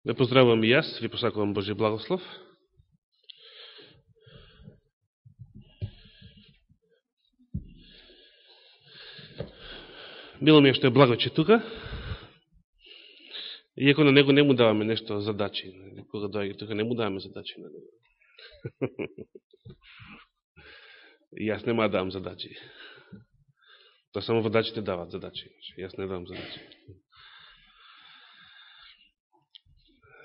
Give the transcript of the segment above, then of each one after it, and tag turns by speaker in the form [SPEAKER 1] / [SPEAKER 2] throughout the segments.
[SPEAKER 1] Ве поздравувам и јас, ви посакувам Божи благослов. Мило ми е што е благоче тука. Иако на него не му даваме нешто задачи. Кога дојаѓа тука не му даваме задачи на него. И јас нема да давам задачи. Тоа само водачите дават задачи. Значи. Јас не давам задачи.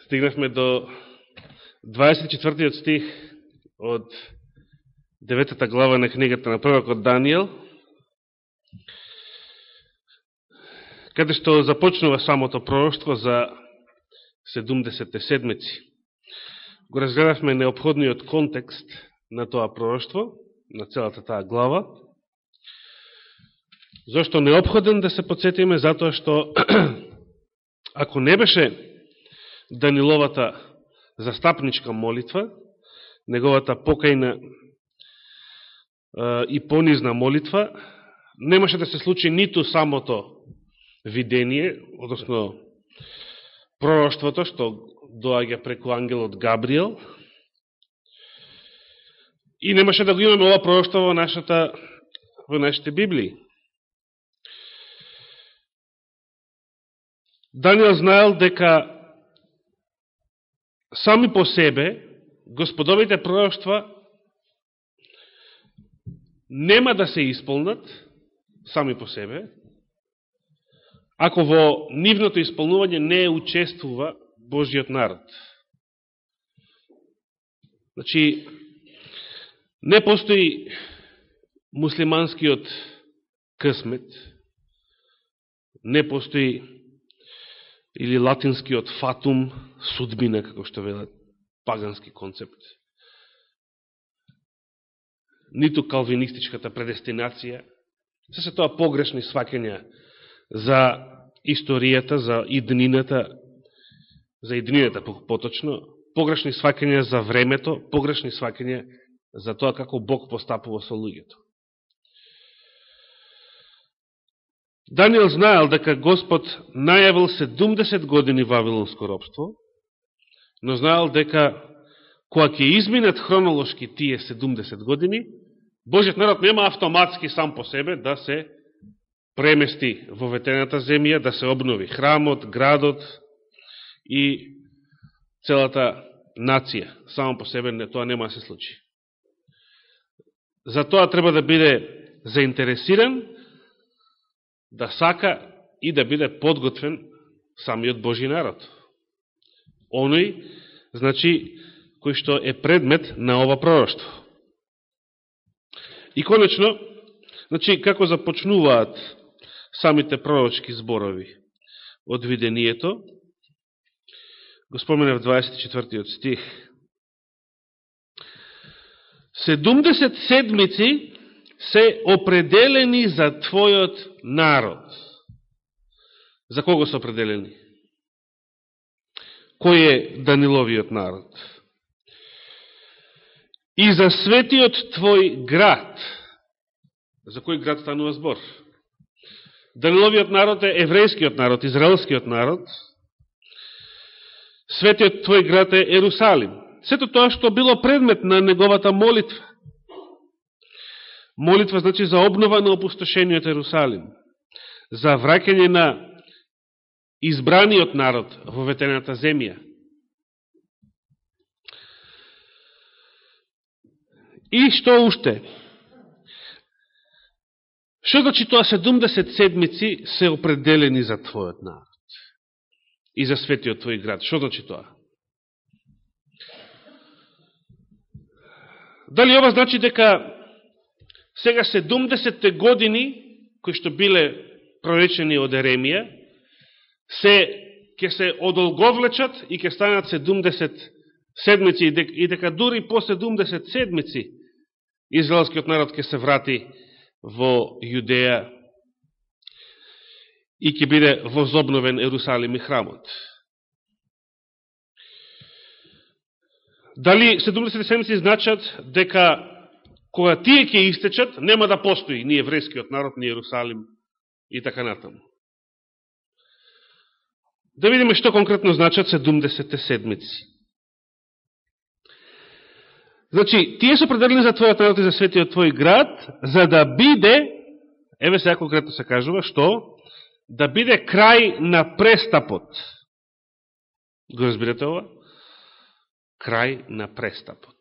[SPEAKER 1] Стигнахме до 24 стих од 9 глава на книгата на пророкот Данијел, каде што започнува самото пророќство за 70 седмици. Го разгледавме необходниот контекст на тоа пророќство, на целата таа глава. Зошто необходен да се подсетиме? Затоа што ако не беше Даниловата застапничка молитва, неговата покајна и понизна молитва, немаше да се случи ниту самото видение, односно пророштвото што доаѓа преку ангелот Габриел, и немаше да го имаме ова пророштво во, нашата, во нашите Библии. Данијел знаел дека сами по себе господовите пророќства нема да се исполнат сами по себе, ако во нивното исполнување не учествува Божиот народ. Значи, не постои муслиманскиот късмет, не постои или латинскиот фатум, судбина, како што велат, пагански концепт. Ниту калвинистичката предестинација. Се се тоа погрешни свакења за историјата, за иднината, за иднината поточно, погрешни свакења за времето, погрешни свакења за тоа како Бог постапува со луѓето. Данијел знаел дека Господ најавил 70 години Вавилонско робство, но знаел дека која ќе изминат хронолошки тие 70 години, Божиот народ нема автоматски сам по себе да се премести во ветената земја, да се обнови храмот, градот и целата нација. Само по себе не, тоа нема да се случи. За тоа треба да биде заинтересиран, да сака и да биде подготвен самиот Божи народ. Оној, значи, кој што е предмет на ова пророќство. И конечно, значи, како започнуваат самите пророчки зборови од видението, го споменав 24 стих. 70 седмици се определени за твојот народ. За кого се определени? Кој е Даниловиот народ? И за светиот твој град. За кој град станува збор? Даниловиот народ е еврејскиот народ, израелскиот народ. Светиот твој град е Ерусалим. Сето тоа што било предмет на неговата молитва. Молитва значи за обнова на опустошениот Ерусалим. За враќање на избраниот народ во ветената земја. И што уште? Што значи тоа 70 седмици се определени за твојот народ и за светиот твој град? Што значи тоа? Дали ова значи дека сега 70 години кои што биле проречени од Еремија се ќе се одолговлечат и ќе станат 70 седмици и дека дури по 70 седмици израелскиот народ ќе се врати во Јудеја и ќе биде возобновен Ерусалим и храмот. Дали 70 седмици значат дека кога тие ќе истечат, нема да постои ни еврејскиот народ, ни Ерусалим и така натаму. Да видиме што конкретно значат 70 седмици. Значи, тие се определени за твојот народ и за светиот твој град, за да биде, еве сега конкретно се кажува, што? Да биде крај на престапот. Го разбирате ова? Крај на престапот.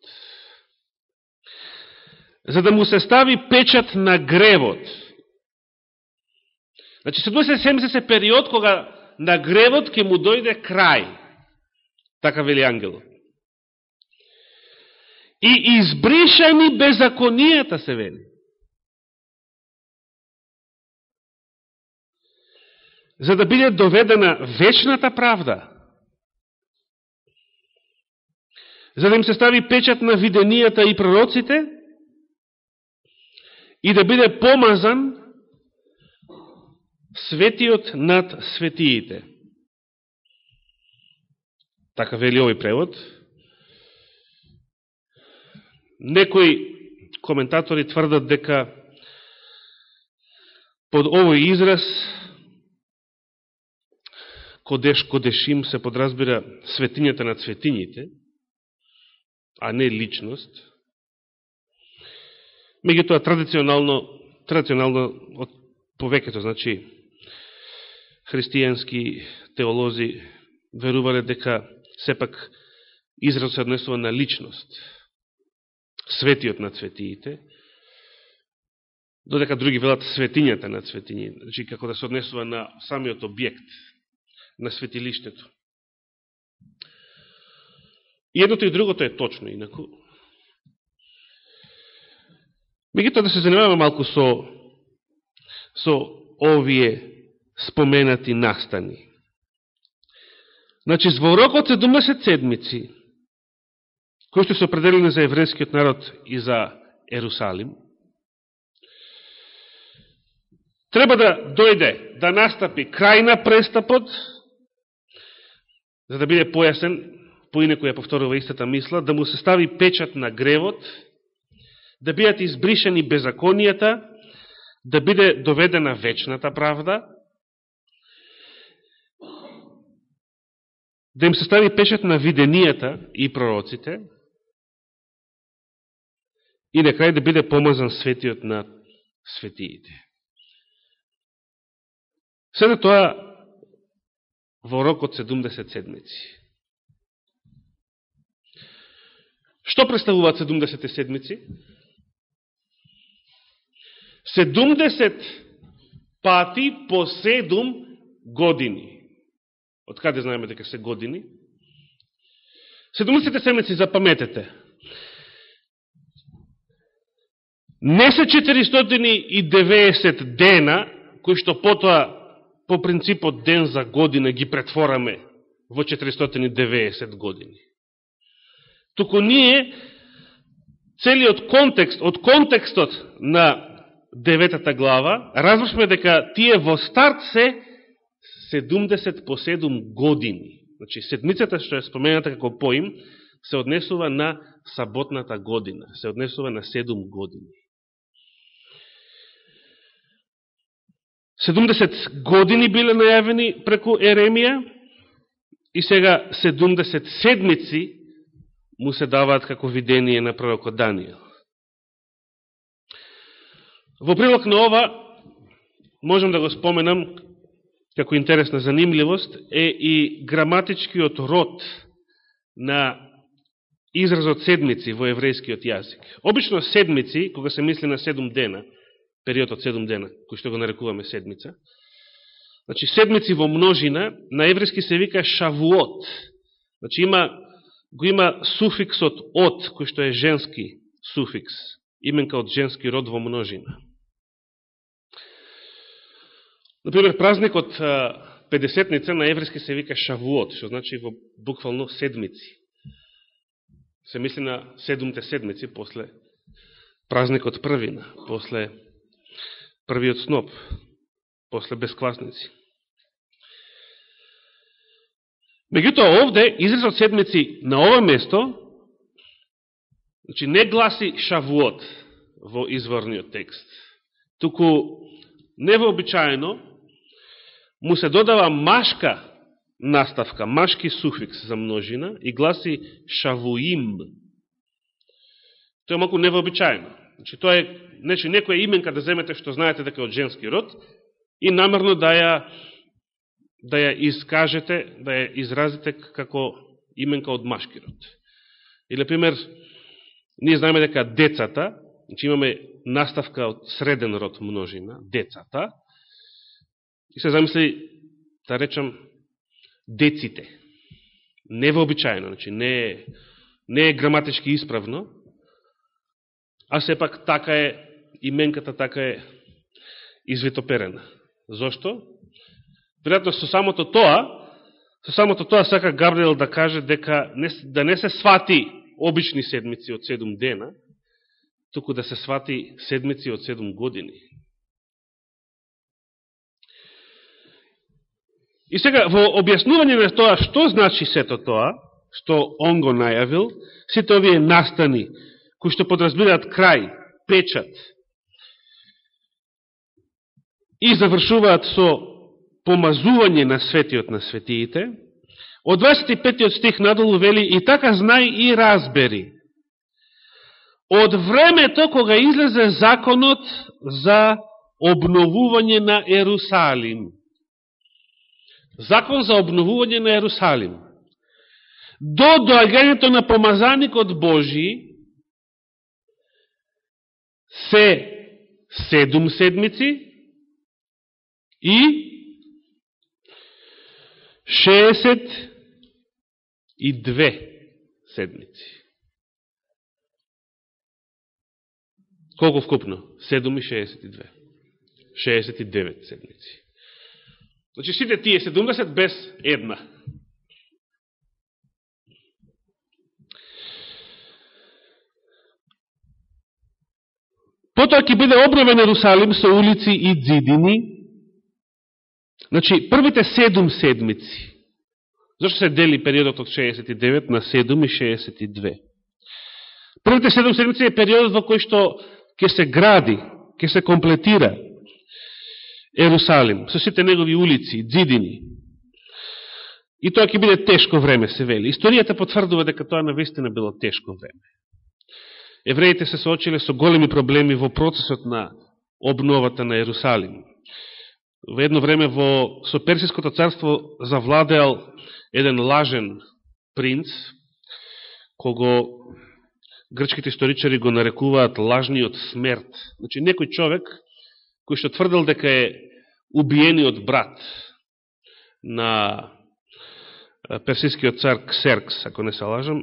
[SPEAKER 1] За да му се стави печат на гревот. Значи, 70 се период кога на гревот ќе му дојде крај. Така вели ангелот. И избришани беззаконијата се вели. За да биде доведена вечната правда. За да им се стави печат на виденијата и пророците и да биде помазан светиот над светиите. Така вели овој превод. Некои коментатори тврдат дека под овој израз кодеш кодешим се подразбира светињата на светињите, а не личност. Меѓутоа традиционално, традиционално од повеќето, значи христијански теолози верувале дека сепак израз се однесува на личност светиот на цветиите, додека други велат светињата на цветињи, значи како да се однесува на самиот објект на светилиштето. И едното и другото е точно, инаку. Мегуто да се занимаваме малку со, со овие споменати настани. Значи, зворокот се 70 седмици, кои што се определени за еврејскиот народ и за Ерусалим, треба да дојде, да настапи крај на престапот, за да биде појасен, поинеко ја повторува истата мисла, да му се стави печат на гревот, да бидат избришени беззаконијата, да биде доведена вечната правда, да им се стави печат на виденијата и пророците, и на крај да биде помазан светиот на светиите. Седа тоа во рок од 70 седмици. Што представуваат 70 седмици? 70 пати по 7 години. Од каде знаеме дека се години? 70 семеци запаметете. Не се 490 дена, кои што потоа по принципот ден за година ги претвораме во 490 години. Туку ние целиот контекст, од контекстот на деветата глава, разбрашме дека тие во старт се 70 по 7 години. Значи, седмицата што е спомената како поим, се однесува на саботната година, се однесува на 7 години. 70 години биле најавени преку Еремија и сега 70 седмици му се даваат како видение на пророкот Данијел. Во прилог на ова, можем да го споменам, како интересна занимливост, е и граматичкиот род на изразот седмици во еврејскиот јазик. Обично седмици, кога се мисли на седум дена, период од седум дена, кој што го нарекуваме седмица. Значи, седмици во множина, на еврејски се вика шавуот. Значи, има, го има суфиксот од, кој што е женски суфикс, именка од женски род во множина. Например, празникот Педесетница на еврејски се вика шавуот, што значи во буквално седмици. Се мисли на седумте седмици после празникот првина, после првиот сноп, после безкласници. Меѓутоа, овде, изразот седмици на ова место, значи не гласи шавуот во изворниот текст, туку невообичаено му се додава машка наставка, машки суфикс за множина и гласи шавуим. Тоа е малку невообичаено. Значи, тоа е значи, некоја именка да земете што знаете дека е од женски род и намерно да ја да ја искажете, да ја изразите како именка од машки род. Или, пример, ние знаеме дека децата, значи имаме наставка од среден род множина, децата, и се замисли, да речам, деците. Невообичаено, значи не е, не е граматички исправно, а сепак така е, именката така е извитоперена. Зошто? Веројатно со самото тоа, со самото тоа сака Габриел да каже дека не, да не се свати обични седмици од седум дена, туку да се свати седмици од седум години. И сега, во објаснување на тоа, што значи сето тоа, што он го најавил, сите овие настани, кои што подразбираат крај, печат, и завршуваат со помазување на светиот на светиите, од 25 стих надолу вели и така знај и разбери. Од времето кога излезе законот за обновување на Ерусалим, закон за обновување на Ерусалим. До доагањето на помазаникот Божи се седум седмици и 62 седмици. Колко вкупно? 7 и 62. 69 седмици. Значи сите тие 70 без една. Потоа ќе биде обновен Ерусалим со улици и дзидини. Значи, првите седум седмици. Зашто се дели периодот од 69 на 7 и 62? Првите седум седмици е периодот во кој што ќе се гради, ќе се комплетира Ерусалим, со сите негови улици, дзидини. И тоа ќе биде тешко време, се вели. Историјата потврдува дека тоа навистина било тешко време. Евреите се соочиле со големи проблеми во процесот на обновата на Ерусалим. Во едно време во со Персиското царство завладеал еден лажен принц, кого грчките историчари го нарекуваат лажниот смерт. Значи, некој човек кој што тврдел дека е убиениот брат на персискиот цар Ксеркс, ако не се лажам,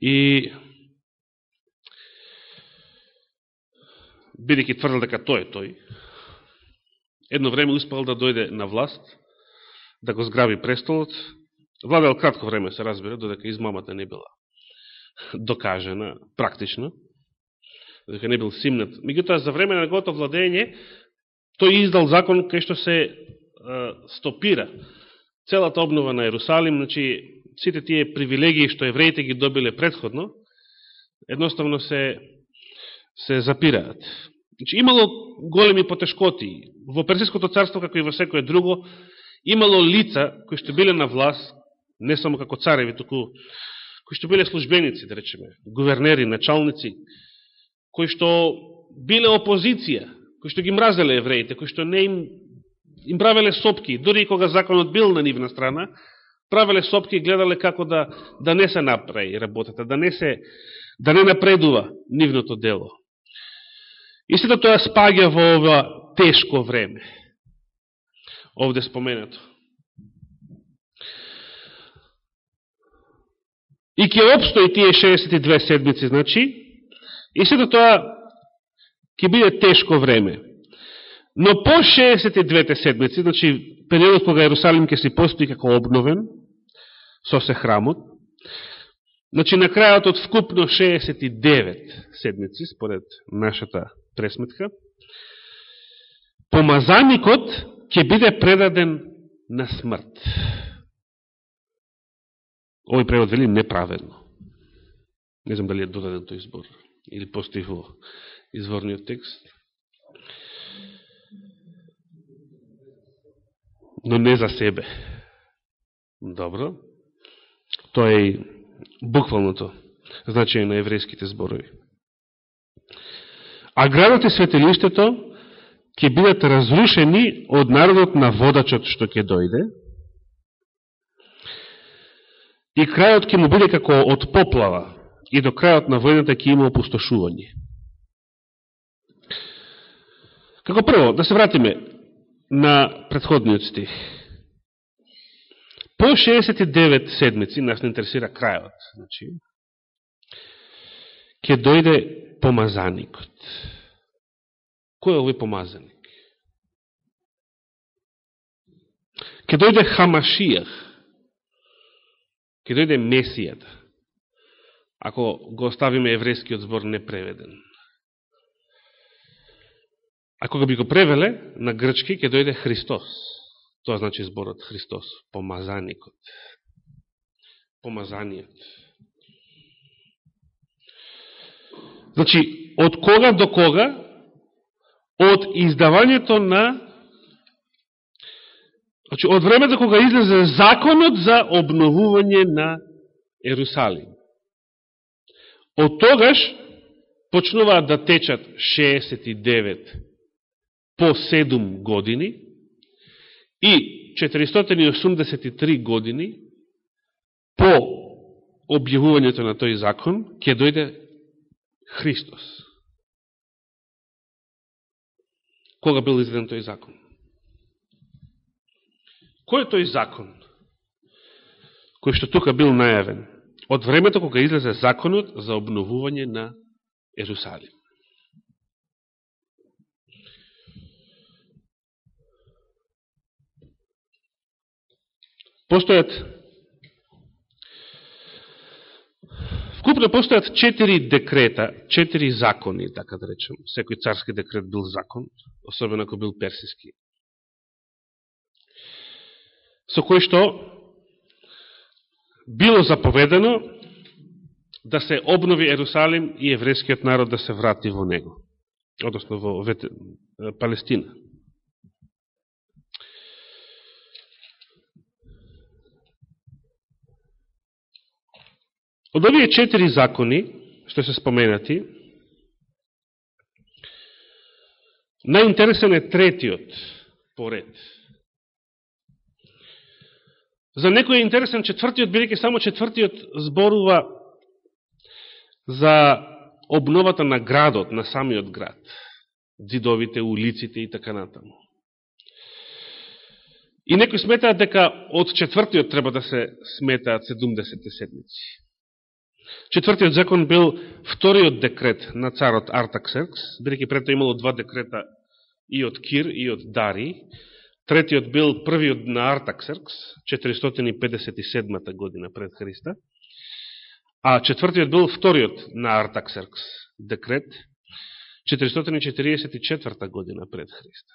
[SPEAKER 1] и бидеќи тврдел дека тој е тој, едно време успел да дојде на власт, да го зграби престолот, владел кратко време, се разбира, додека измамата не била докажена практично, дека не бил симнат. Меѓутоа, за време на неговото владење, тој издал закон кај што се а, стопира целата обнова на Јерусалим, значи сите тие привилегии што евреите ги добиле предходно, едноставно се се запираат. Значи, имало големи потешкоти. Во Персиското царство, како и во секое друго, имало лица кои што биле на власт, не само како цареви, туку кои што биле службеници, да речеме, гувернери, началници, кои што биле опозиција, кои што ги мразеле евреите, кои што не им, им правеле сопки, дори и кога законот бил на нивна страна, правеле сопки и гледале како да, да не се направи работата, да не, се, да не напредува нивното дело. Истото тоа спаѓа во ова тешко време. Овде споменато. И ќе обстои тие 62 седмици, значи, И сето тоа ќе биде тешко време. Но по 62 седмици, значи периодот кога Ерусалим ќе се постои како обновен, со се храмот, значи на крајот од вкупно 69 седмици, според нашата пресметка, помазаникот ќе биде предаден на смрт. Овој превод вели неправедно. Не знам дали е додаден тој избор или постои во изворниот текст. Но не за себе. Добро. Тоа е и буквалното значење на еврејските зборови. А градот и светилиштето ќе бидат разрушени од народот на водачот што ќе дојде, и крајот ќе му биде како од поплава, и до крајот на војната ќе има опустошување. Како прво, да се вратиме на предходниот стих. По 69 седмици, нас не интересира крајот, значи, ќе дојде помазаникот. Кој е овој помазаник? Ке дојде Хамашијах, ке дојде Месијата, ако го оставиме еврејскиот збор непреведен. Ако го би го превеле на грчки, ќе дојде Христос. Тоа значи зборот Христос, помазаникот, помазаниот. Значи, од кога до кога? Од издавањето на Значи, од времето кога излезе законот за обновување на Ерусалим. Од тогаш почнуваат да течат 69 по 7 години и 483 години по објавувањето на тој закон ќе дојде Христос. Кога бил изведен тој закон? Кој е тој закон? Кој што тука бил најавен? Од времето кога излезе законот за обновување на Ерусалим. Постојат Вкупно постојат четири декрета, четири закони, така да речем. Секој царски декрет бил закон, особено ако бил персиски. Со кој што било заповедено да се обнови Ерусалим и еврејскиот народ да се врати во него, односно во Палестина. Од овие четири закони, што се споменати, најинтересен е третиот поред. За некој е интересен четвртиот, бидеќи само четвртиот зборува за обновата на градот, на самиот град, дидовите улиците и така натаму. И некои сметаат дека од четвртиот треба да се сметаат 70 седмици. Четвртиот закон бил вториот декрет на царот Артаксеркс, бидеќи прето имало два декрета и од Кир и од Дари. Третиот бил првиот на Артаксеркс, 457 година пред Христа. А четвртиот бил вториот на Артаксеркс декрет, 444 година пред Христа.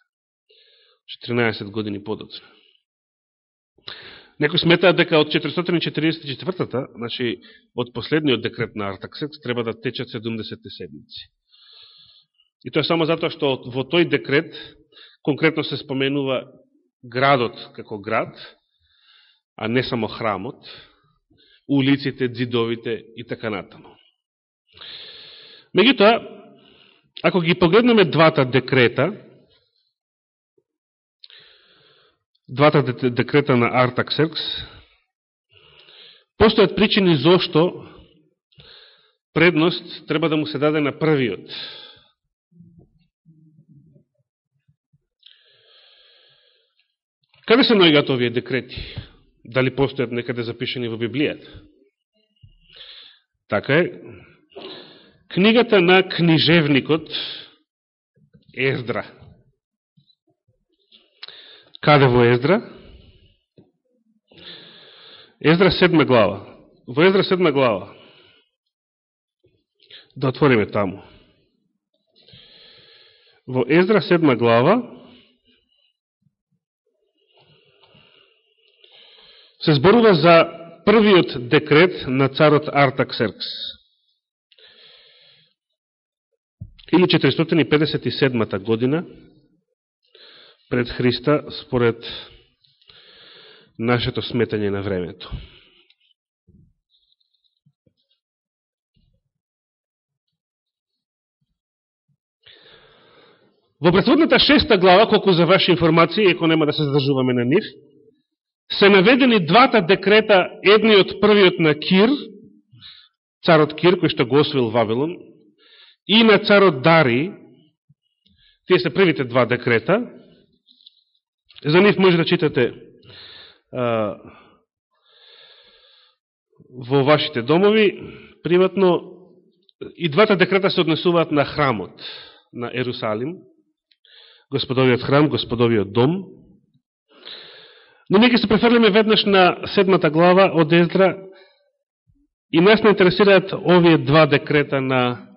[SPEAKER 1] 14 години подоцна. Некој сметаат дека од 444-та, значи од последниот декрет на Артаксеркс треба да течат 70 седмици. И тоа е само затоа што во тој декрет конкретно се споменува градот како град, а не само храмот, улиците, дзидовите и така натаму. Меѓутоа, ако ги погледнеме двата декрета, двата декрета на Артаксеркс, постојат причини зошто предност треба да му се даде на првиот. Каде се најгат овие декрети? Дали постојат некаде запишени во Библијата? Така е. Книгата на книжевникот Ездра Каде во Ездра? Ездра седма глава. Во Ездра седма глава. Да отвориме таму. Во Ездра седма глава се зборува за првиот декрет на царот Артаксеркс. Или 457 година, пред Христа, според нашето сметање на времето. Во претходната шеста глава, колку за ваша информација, еко нема да се задржуваме на нив, се наведени двата декрета, едниот првиот на Кир, царот Кир, кој што го освил Вавилон, и на царот Дари, тие се првите два декрета, за нив може да читате а, во вашите домови, приватно, и двата декрета се однесуваат на храмот на Ерусалим, господовиот храм, господовиот дом. Но ние се префрлиме веднаш на седмата глава од Ездра и нас не интересираат овие два декрета на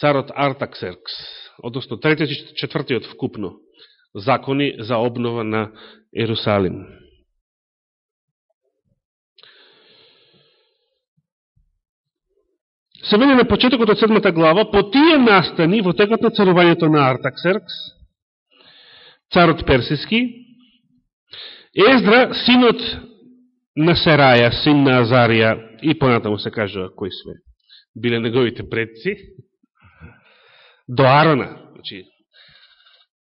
[SPEAKER 1] царот Артаксеркс, односно третиот и четвртиот вкупно закони за обнова на Ерусалим. Се вели на почетокот од седмата глава, по тие настани во текот на царувањето на Артаксеркс, царот Персиски, Ездра, синот на Сераја, син на Азарија, и понатаму се кажува кои сме биле неговите предци, до Арона. Значи,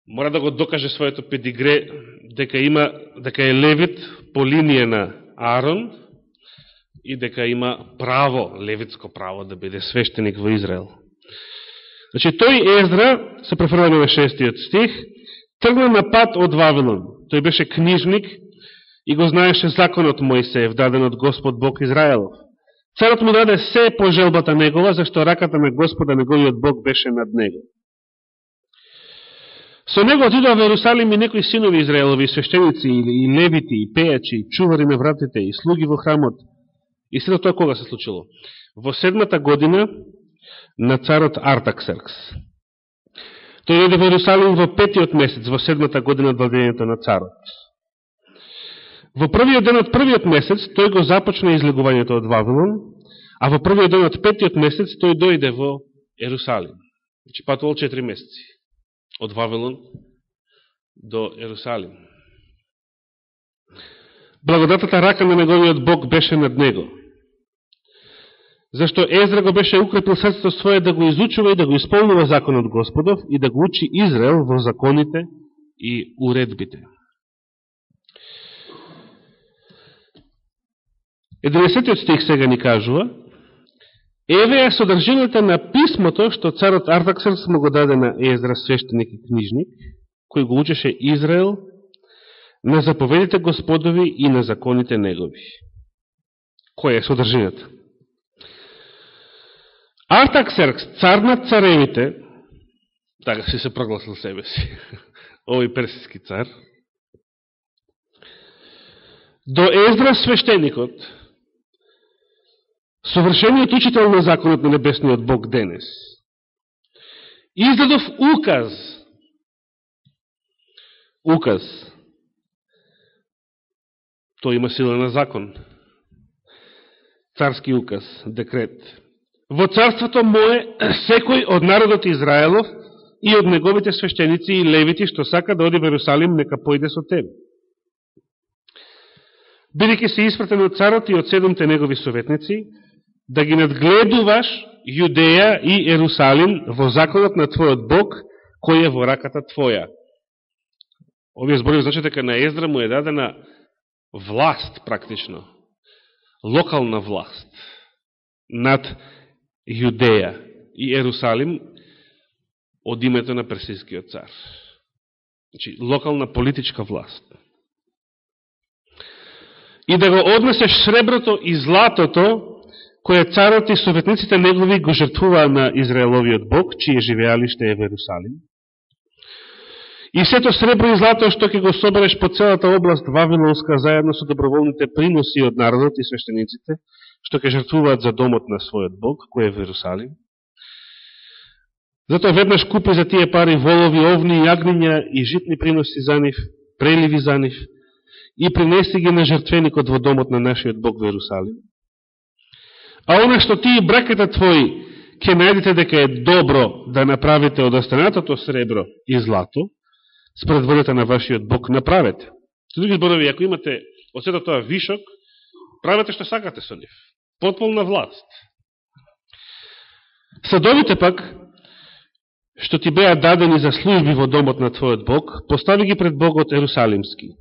[SPEAKER 1] мора да го докаже своето педигре дека има дека е левит по линија на Арон и дека има право, левитско право да биде свештеник во Израел. Значи, тој Ездра, се префрваме на шестиот стих, тргна на пат од Вавилон. Тој беше книжник и го знаеше законот Моисеев, даден од Господ Бог Израелов. Царот му даде се по желбата негова, зашто раката на Господа неговиот Бог беше над него. Со него отидоа во Иерусалим и некои синови Израелови, свештеници и левити, и пејачи, и чувари на вратите, и слуги во храмот. И сето тоа кога се случило? Во седмата година на царот Артаксеркс. Тој дојде во Иерусалим во петиот месец, во седмата година од владењето на царот. Во првиот ден од првиот месец тој го започна излегувањето од Вавилон, а во првиот ден од петиот месец тој дојде во Ерусалим. Значи патувал 4 месеци од Вавилон до Ерусалим. Благодатата рака на неговиот Бог беше над него зашто Езра го беше укрепил срцето своје да го изучува и да го исполнува законот Господов и да го учи Израел во законите и уредбите. 11 стих сега ни кажува Еве е содржината на писмото што царот Артаксерс му го даде на Езра свештеник и книжник, кој го учеше Израел на заповедите Господови и на законите негови. Која е содржината? Артаксеркс, цар на царевите, така си се прогласил себе си, овој персиски цар, до Ездра свештеникот, совршениот учител на законот на небесниот Бог денес, издадов указ, указ, тој има сила на закон, царски указ, декрет, во царството мое секој од народот Израелов и од неговите свештеници и левити што сака да оди в Иерусалим, нека појде со тебе. Бидеќи се испратен од царот и од седомте негови советници, да ги надгледуваш Јудеја и Ерусалим во законот на твојот Бог, кој е во раката твоја. Овие зборови значат дека на Ездра му е дадена власт практично, локална власт над Јудеја и Ерусалим од името на персискиот цар. Значи, локална политичка власт. И да го однесеш среброто и златото, кое царот и советниците негови го жртвуваа на Израеловиот Бог, чие живеалиште е в Ерусалим. И сето сребро и злато што ќе го собереш по целата област Вавилонска заедно со доброволните приноси од народот и свештениците, што ќе жртвуваат за домот на својот Бог, кој е в Иерусалим. Затоа веднаш купи за тие пари волови, овни, јагниња и житни приноси за нив, преливи за нив, и принеси ги на жртвеникот во домот на нашиот Бог во Иерусалим. А оно што ти и браката твои ќе најдете дека е добро да направите од останатото сребро и злато, според волята на вашиот Бог, направете. Со други зборови, ако имате од сето тоа вишок, правете што сакате со нив. Потполна власт. Садовите пак, што ти беа дадени за служби во домот на Твојот Бог, постави ги пред Богот Ерусалимски.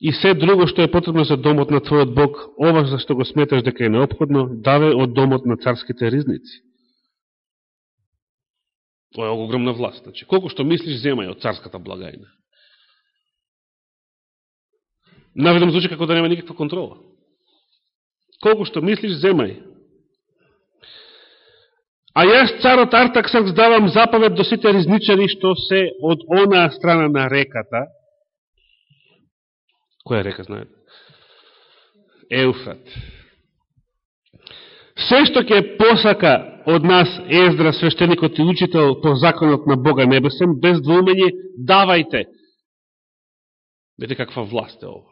[SPEAKER 1] И се друго што е потребно за домот на Твојот Бог, ова за што го сметаш дека е необходно, даве од домот на царските ризници. Тоа е огромна власт. Значи, колко што мислиш, земај од царската благајна. Наведам звучи како да нема никаква контрола колку што мислиш, земај. А јас, царот Артаксакс, давам заповед до сите ризничари што се од онаа страна на реката. Која река, знаете? Еуфрат. Се што ќе посака од нас Ездра, свештеникот и учител по законот на Бога Небесен, без двумење, давајте. Видите каква власт е ова.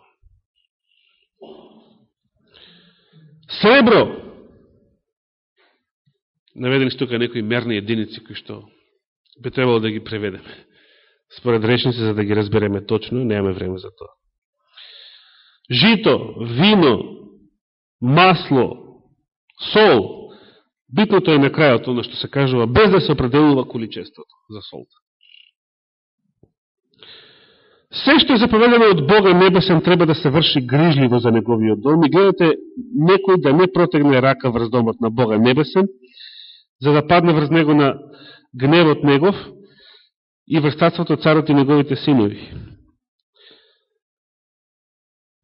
[SPEAKER 1] Сребро. Наведени тука некои мерни единици кои што би требало да ги преведеме. Според речници, за да ги разбереме точно, немаме време за тоа. Жито, вино, масло, сол. Битното е на крајот, оно што се кажува, без да се определува количеството за солта. Се што е заповедено од Бога небесен треба да се врши грижливо за неговиот дом и гледате некој да не протегне рака врз домот на Бога небесен, за да падне врз него на гневот негов и врз царството царот и неговите синови.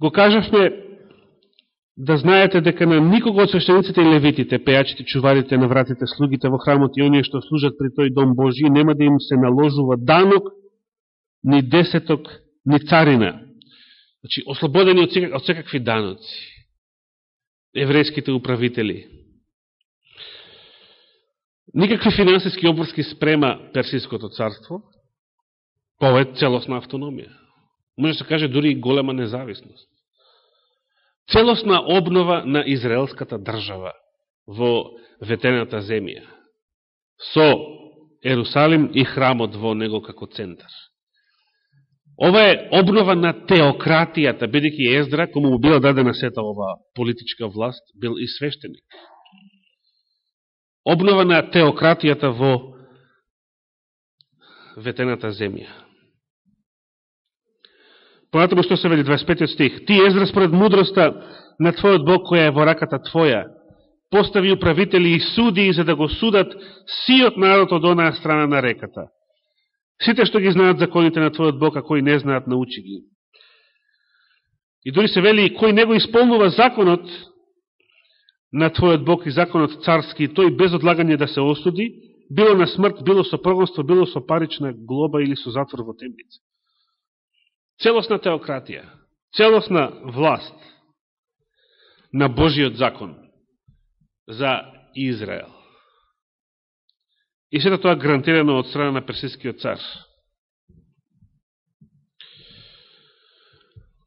[SPEAKER 1] Го кажавме да знаете дека на никого од свещениците и левитите, пејачите, чуварите на вратите, слугите во храмот и оние што служат при тој дом Божи, нема да им се наложува данок ни десеток, ни царина. Значи, ослободени од, секак, од секакви даноци. Еврејските управители. Никакви финансиски обврски спрема Персиското царство, повед целосна автономија. Може да се каже дури и голема независност. Целосна обнова на израелската држава во ветената земја. Со Ерусалим и храмот во него како центар. Ова е обнова на теократијата, бидеќи Ездра, кому му била дадена сета ова политичка власт, бил и свештеник. Обнова на теократијата во ветената земја. Понатаму што се вели 25 стих. Ти Ездра според мудроста на Твојот Бог која е во раката Твоја, постави управители и суди за да го судат сиот народ од онаа страна на реката Сите што ги знаат законите на Твојот Бог, а кои не знаат, научи ги. И дори се вели, кој не го исполнува законот на Твојот Бог и законот царски, тој без одлагање да се осуди, било на смрт, било со прогонство, било со парична глоба или со затвор во темница. Целосна теократија, целосна власт на Божиот закон за Израел. И сето тоа гарантирано од страна на персискиот цар.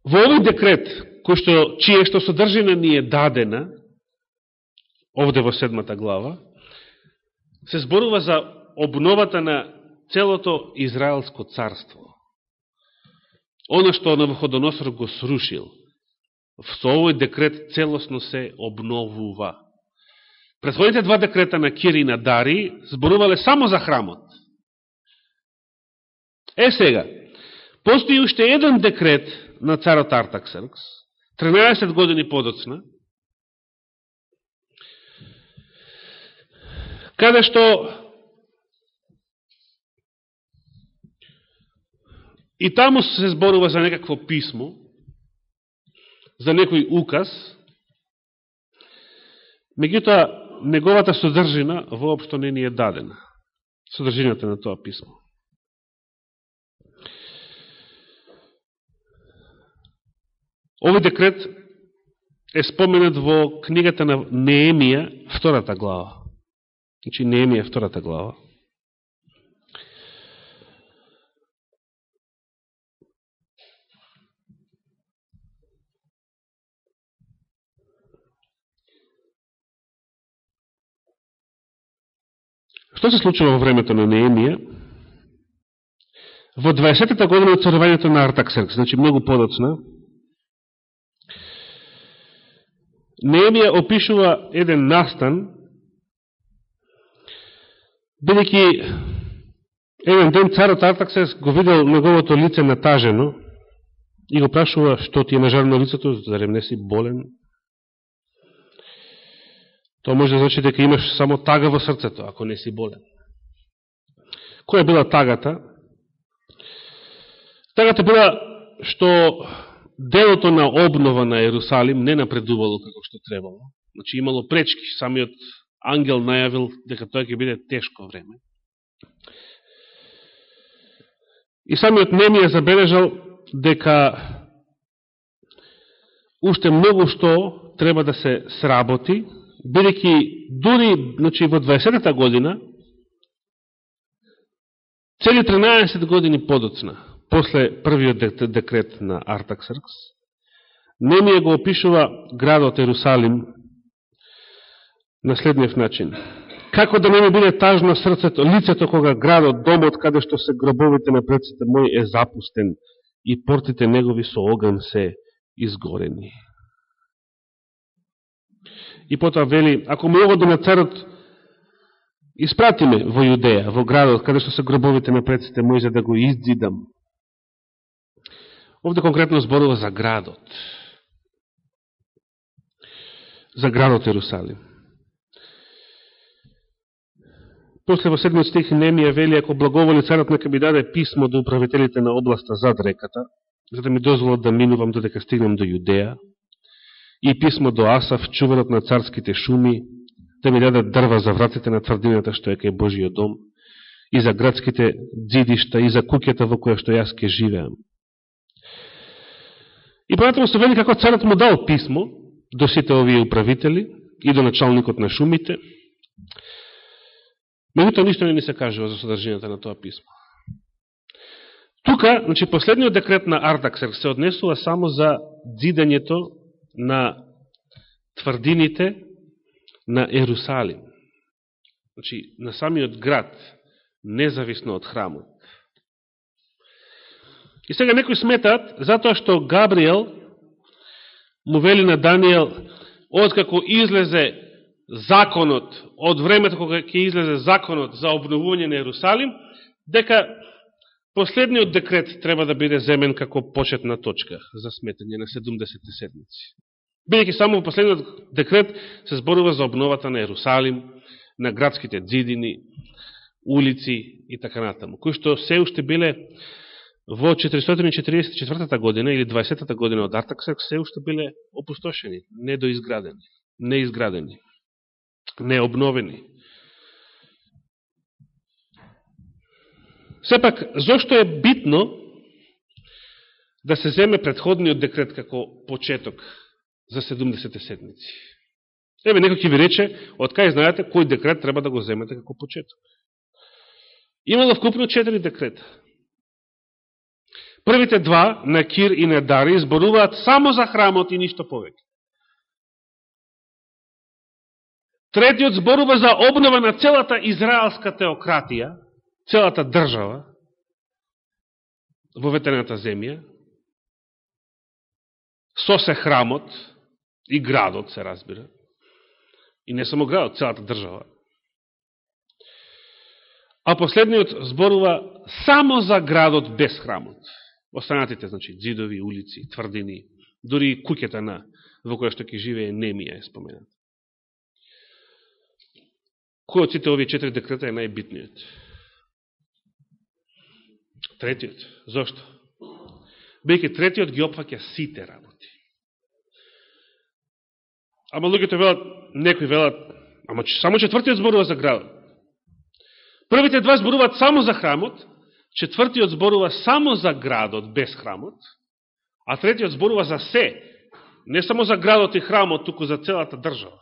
[SPEAKER 1] Во овој декрет, кој што, чие што содржина ни е дадена, овде во седмата глава, се зборува за обновата на целото Израелско царство. Оно што Навуходоносор го срушил, со овој декрет целосно се обновува. Предходните два декрета на Кири и на Дари зборувале само за храмот. Е сега, постои уште еден декрет на царот Артаксеркс, 13 години подоцна, каде што и таму се зборува за некакво писмо, за некој указ, меѓутоа неговата содржина воопшто не ни е дадена. Содржината на тоа писмо. Овој декрет е споменат во книгата на Неемија, втората глава. Значи, Неемија, втората глава. Што се случува во времето на Неемија? Во 20-та година од царувањето на Артаксеркс, значи многу подоцна, Неемија опишува еден настан, бидеќи еден ден царот Артаксеркс го видел неговото лице натажено и го прашува што ти е нажарено лицето, зарем не си болен, Тоа може да значи дека имаш само тага во срцето, ако не си болен. Која била тагата? Тагата била што делото на обнова на Ерусалим не напредувало како што требало. Значи имало пречки. Самиот ангел најавил дека тоа ќе биде тешко време. И самиот Немија забележал дека уште многу што треба да се сработи, бидеќи дури значи, во 20-та година, цели 13 години подоцна, после првиот декрет на Артаксеркс, Немија го опишува градот Ерусалим на следниот начин. Како да не ми биде тажно срцето, лицето кога градот, домот, каде што се гробовите на предците мои е запустен и портите негови со оган се изгорени. И потоа вели, ако ме огоди на царот, испратиме во Јудеја, во градот, каде што се гробовите на предците мои, за да го издидам. Овде конкретно зборува за градот. За градот Ерусалим. После во седмиот стих Немија вели, ако благоволи царот нека ми даде писмо до управителите на областа зад реката, за да ми дозволат да минувам додека стигнам до Јудеја, и писмо до Асав, чуварот на царските шуми, да ми даде дрва за вратите на тврдината што е кај Божиот дом, и за градските дзидишта, и за куќата во која што јас ке живеам. И понатаму се вели како царот му дал писмо до сите овие управители и до началникот на шумите, Меѓутоа ништо не ни се кажува за содржината на тоа писмо. Тука, значи, последниот декрет на Ардаксер се однесува само за дзидањето на тврдините на Ерусалим. Значи, на самиот град, независно од храмот. И сега некои сметат, затоа што Габриел му вели на Даниел, откако излезе законот, од времето кога ќе излезе законот за обновување на Ерусалим, дека последниот декрет треба да биде земен како почетна точка за сметање на 70 седмици. Бидеќи само во последниот декрет се зборува за обновата на Ерусалим, на градските дзидини, улици и така натаму, кои што се уште биле во 444 година или 20 година од Артаксерк се уште биле опустошени, недоизградени, неизградени необновени. Сепак, зошто е битно да се земе предходниот декрет како почеток за 70 седмици? Еве, некој ќе ви рече, од кај знаете кој декрет треба да го земете како почеток. Имало вкупно 4 декрета. Првите два, на Кир и на Дари, зборуваат само за храмот и ништо повеќе. Третиот зборува за обнова на целата израелска теократија, целата држава во ветената земја, со се храмот и градот, се разбира, и не само градот, целата држава. А последниот зборува само за градот без храмот. Останатите, значи, дзидови, улици, тврдини, дори куќата на во која што ќе живее Немија е споменат. Кој од сите овие четири декрета е најбитниот? Третиот. Зошто? Бејќи третиот ги опфаќа сите работи. Ама луѓето велат, некои велат, ама само четвртиот зборува за градот. Првите два зборуваат само за храмот, четвртиот зборува само за градот без храмот, а третиот зборува за се, не само за градот и храмот, туку за целата држава.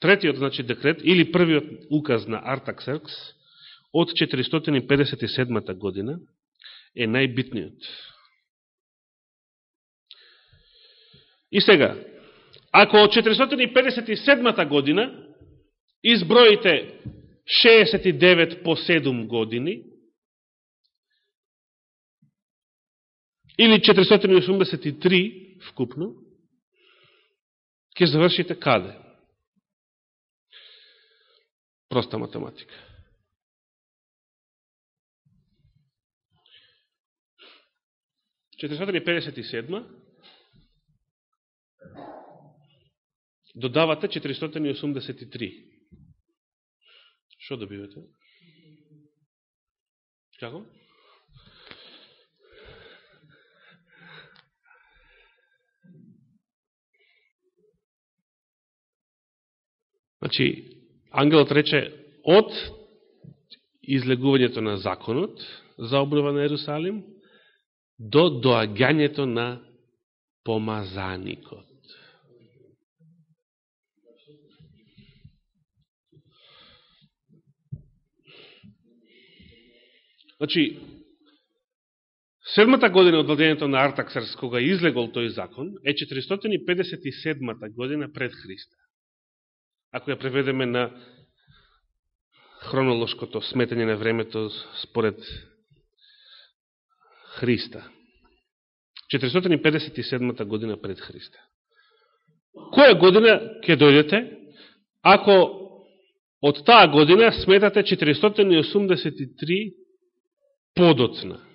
[SPEAKER 1] Третиот, значи, декрет, или првиот указ на Артаксеркс од 457 година е најбитниот. И сега, ако од 457 година изброите 69 по 7 години, или 483 вкупно, ќе завршите каде? Проста математика. Четиристотини додавате 483. Што добивате? Како? Значи, ангелот рече од излегувањето на законот за обнова на Ерусалим до доагањето на помазаникот. Значи, седмата година од владењето на Артаксерс, кога излегол тој закон, е 457 година пред Христа ако ја преведеме на хронолошкото сметање на времето според Христа. 457 година пред Христа. Која година ќе дојдете, ако од таа година сметате 483 подоцна?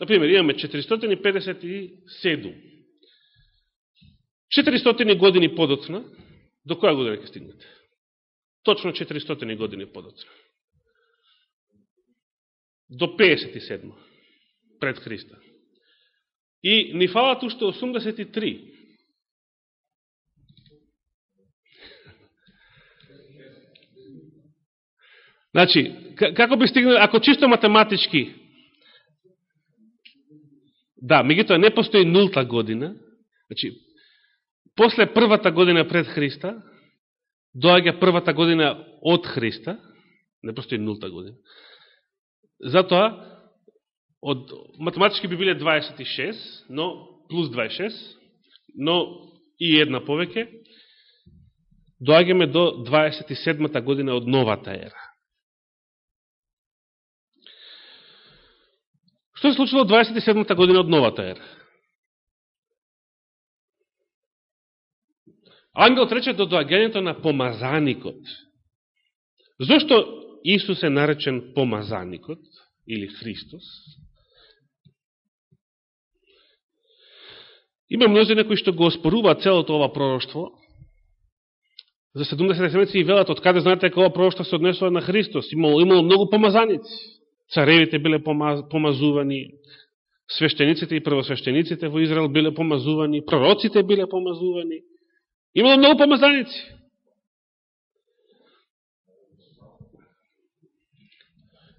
[SPEAKER 1] Например, имаме 457 400 години подоцна, до која година ќе стигнете? Точно 400 години подоцна. До 57 пред Христа. И ни фалат уште 83. Значи, како би стигнали, ако чисто математички, да, меѓутоа не постои нулта година, значи, После првата година пред Христа, доаѓа првата година од Христа, не постои нулта година. Затоа, од, математички би биле 26, но плюс 26, но и една повеќе, доаѓаме до 27-та година од новата ера. Што се случило 27-та година од новата ера? Ангелот рече до да доаѓањето на помазаникот. Зошто Исус е наречен помазаникот или Христос? Има мнозина кои што го оспоруваат целото ова пророќство. За 70 седмици и велат од каде знаете дека ова пророќство се однесува на Христос. Имало, имало многу помазаници. Царевите биле помазувани, свештениците и првосвештениците во Израел биле помазувани, пророците биле помазувани. Имало многу помазаници.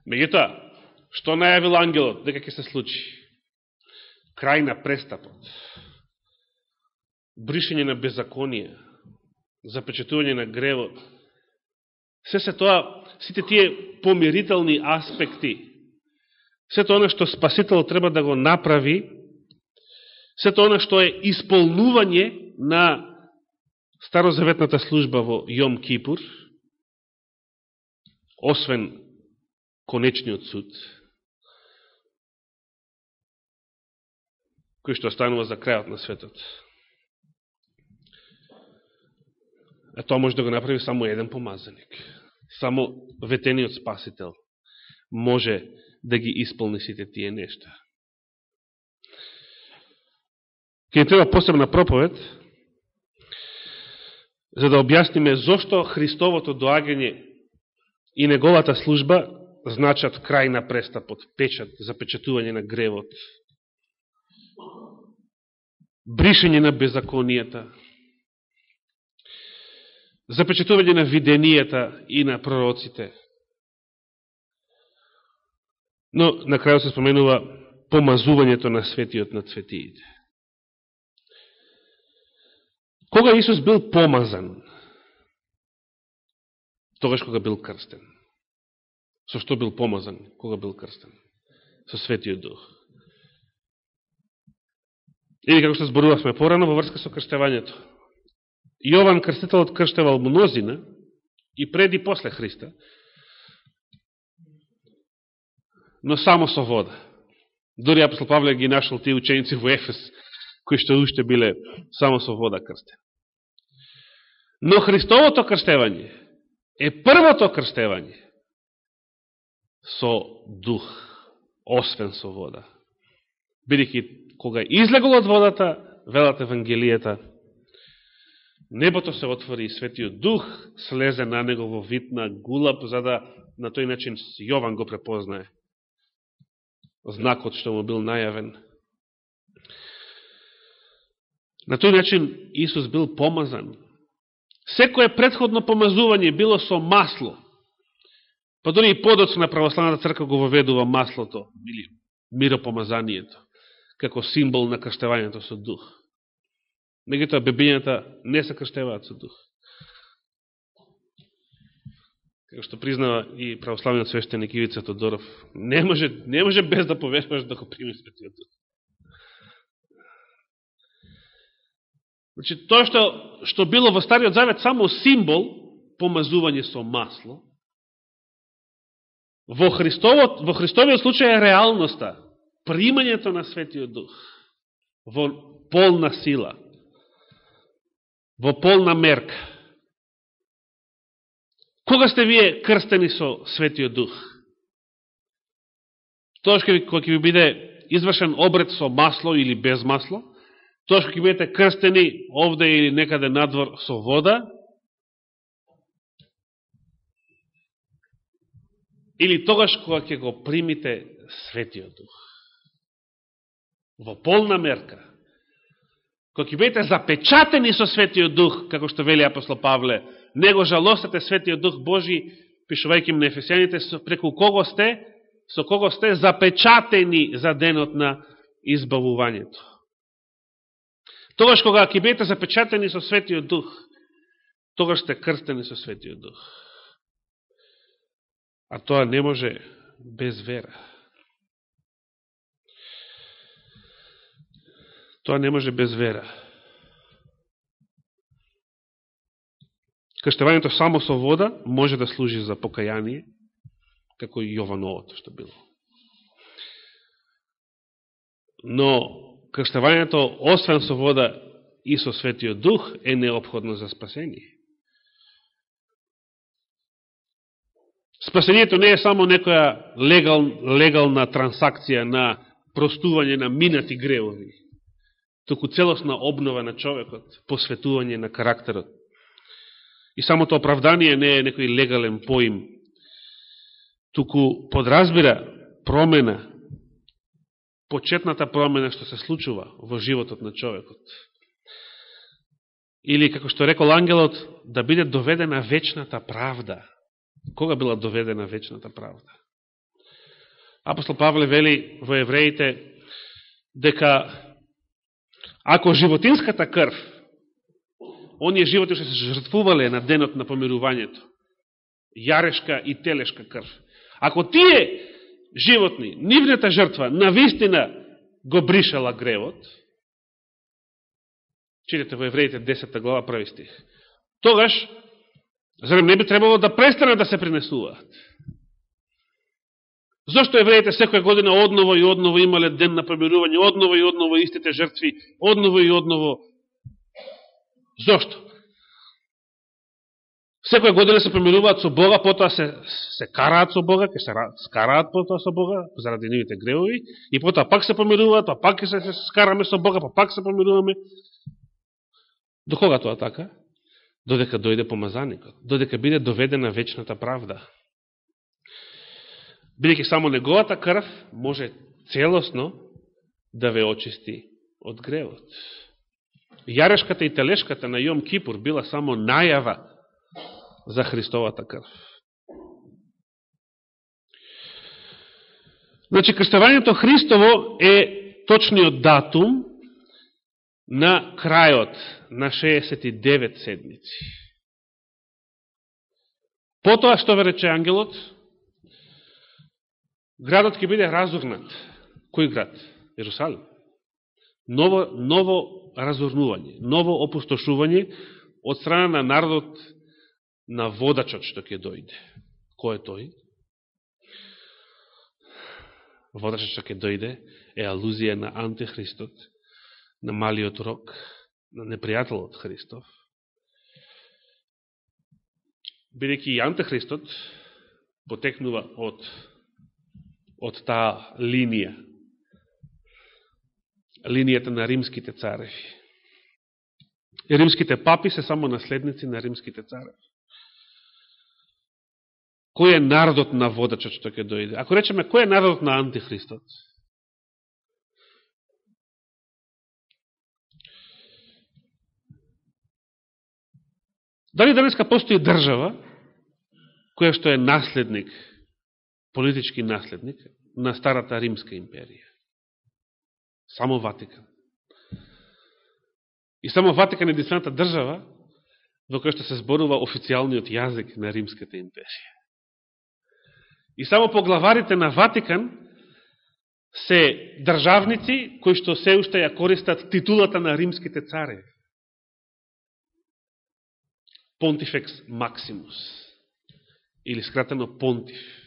[SPEAKER 1] Меѓутоа, што најавил ангелот дека ќе се случи? Крај на престапот. Бришење на беззаконие, запечатување на гревот. Се се тоа, сите тие помирителни аспекти, сето оно што Спасител треба да го направи, сето оно што е исполнување на старозаветната служба во Јом Кипур, освен конечниот суд, кој што останува за крајот на светот. А тоа може да го направи само еден помазаник. Само ветениот спасител може да ги исполни сите тие нешта. Ке треба посебна проповед, за да објасниме зошто Христовото доагање и неговата служба значат крај на престапот, печат, запечатување на гревот, бришење на беззаконијата, запечатување на виденијата и на пророците. Но на крајот се споменува помазувањето на светиот на цветиите. Кога Исус бил помазан? Тогаш кога бил крстен. Со што бил помазан? Кога бил крстен? Со Светиот Дух. Или како што зборувавме порано во врска со крстевањето. Јован крстителот крштевал мнозина и пред и после Христа, но само со вода. Дори апостол Павле ги нашол тие ученици во Ефес, кои што уште биле само со вода крстени. Но Христовото крстевање е првото крстевање со дух, освен со вода. Бидеќи кога излегол од водата, велат Евангелијата, небото се отвори и Светиот Дух слезе на него во вид на гулаб, за да на тој начин Јован го препознае. Знакот што му бил најавен. На тој начин Исус бил помазан. Секое предходно помазување било со масло. Па дори и подоцна на православната црква го воведува маслото, или миропомазанието, како символ на крштевањето со дух. Мегутоа бебињата не се крштеваат со дух. Како што признава и православниот свештеник Ивица Тодоров, не може, не може без да поверуваш да го прими светиот дух. Значи, тоа што, што било во Стариот Завет само символ, помазување со масло, во, Христово во Христовиот случај е реалноста, примањето на Светиот Дух, во полна сила, во полна мерка. Кога сте вие крстени со Светиот Дух? Тоа што кога ќе ви биде извршен обред со масло или без масло, тоа што ќе бидете крстени овде или некаде надвор со вода, или тогаш кога ќе го примите Светиот Дух. Во полна мерка кога ќе бидете запечатени со Светиот Дух, како што вели апостол Павле, него жалостете Светиот Дух Божи, пишувајќи на Ефесијаните, преку кого сте, со кого сте запечатени за денот на избавувањето. Тогаш кога ќе бидете запечатени со Светиот Дух, тогаш сте крстени со Светиот Дух. А тоа не може без вера. Тоа не може без вера. Крштевањето само со вода може да служи за покаяние, како и Јовановото што било. Но крштевањето, освен со вода и со Светиот Дух, е необходно за спасение. Спасението не е само некоја легал, легална трансакција на простување на минати греови туку целосна обнова на човекот, посветување на карактерот. И самото оправдание не е некој легален поим, туку подразбира промена, почетната промена што се случува во животот на човекот. Или, како што рекол ангелот, да биде доведена вечната правда. Кога била доведена вечната правда? Апостол Павле вели во евреите дека Ако животинската крв, оние животи што се жртвувале на денот на помирувањето, јарешка и телешка крв, ако тие животни, нивната жртва, на вистина го бришала гревот, читате во Евреите 10 глава први стих, тогаш, зарем не би требало да престане да се принесуваат? Зошто евреите секоја година одново и одново имале ден на помирување, одново и одново истите жртви, одново и одново? Зошто? Секоја година се помируваат со Бога, потоа се, се караат со Бога, ке се скараат потоа со Бога, заради нивите греови, и потоа пак се помируваат, па пак се, се скараме со Бога, па пак се помируваме. До кога тоа така? Додека дојде помазаникот, додека биде доведена вечната правда бидеќи само неговата крв може целосно да ве очисти од гревот. Јарешката и телешката на Јом Кипур била само најава за Христовата крв. Значи, крстевањето Христово е точниот датум на крајот на 69 седмици. Потоа, што ве рече ангелот? Градот ќе биде разорнат, Кој град? Ерусалим. Ново, ново разорнување, ново опустошување од страна на народот на водачот што ќе дојде. Кој е тој? Водачот што ќе дојде е алузија на антихристот, на малиот рок, на непријателот Христов. Бидеќи и антихристот потекнува од, од таа линија, линијата на римските цареви. И римските папи се само наследници на римските цареви. Кој е народот на водачот што ќе дојде? Ако речеме, кој е народот на антихристот? Дали денеска постои држава која што е наследник, политички наследник на старата Римска империја? Само Ватикан. И само Ватикан е единствената држава во која што се зборува официјалниот јазик на Римската империја. И само поглаварите на Ватикан се државници кои што се уште ја користат титулата на римските царе. Понтифекс Максимус. Или скратено Понтиф.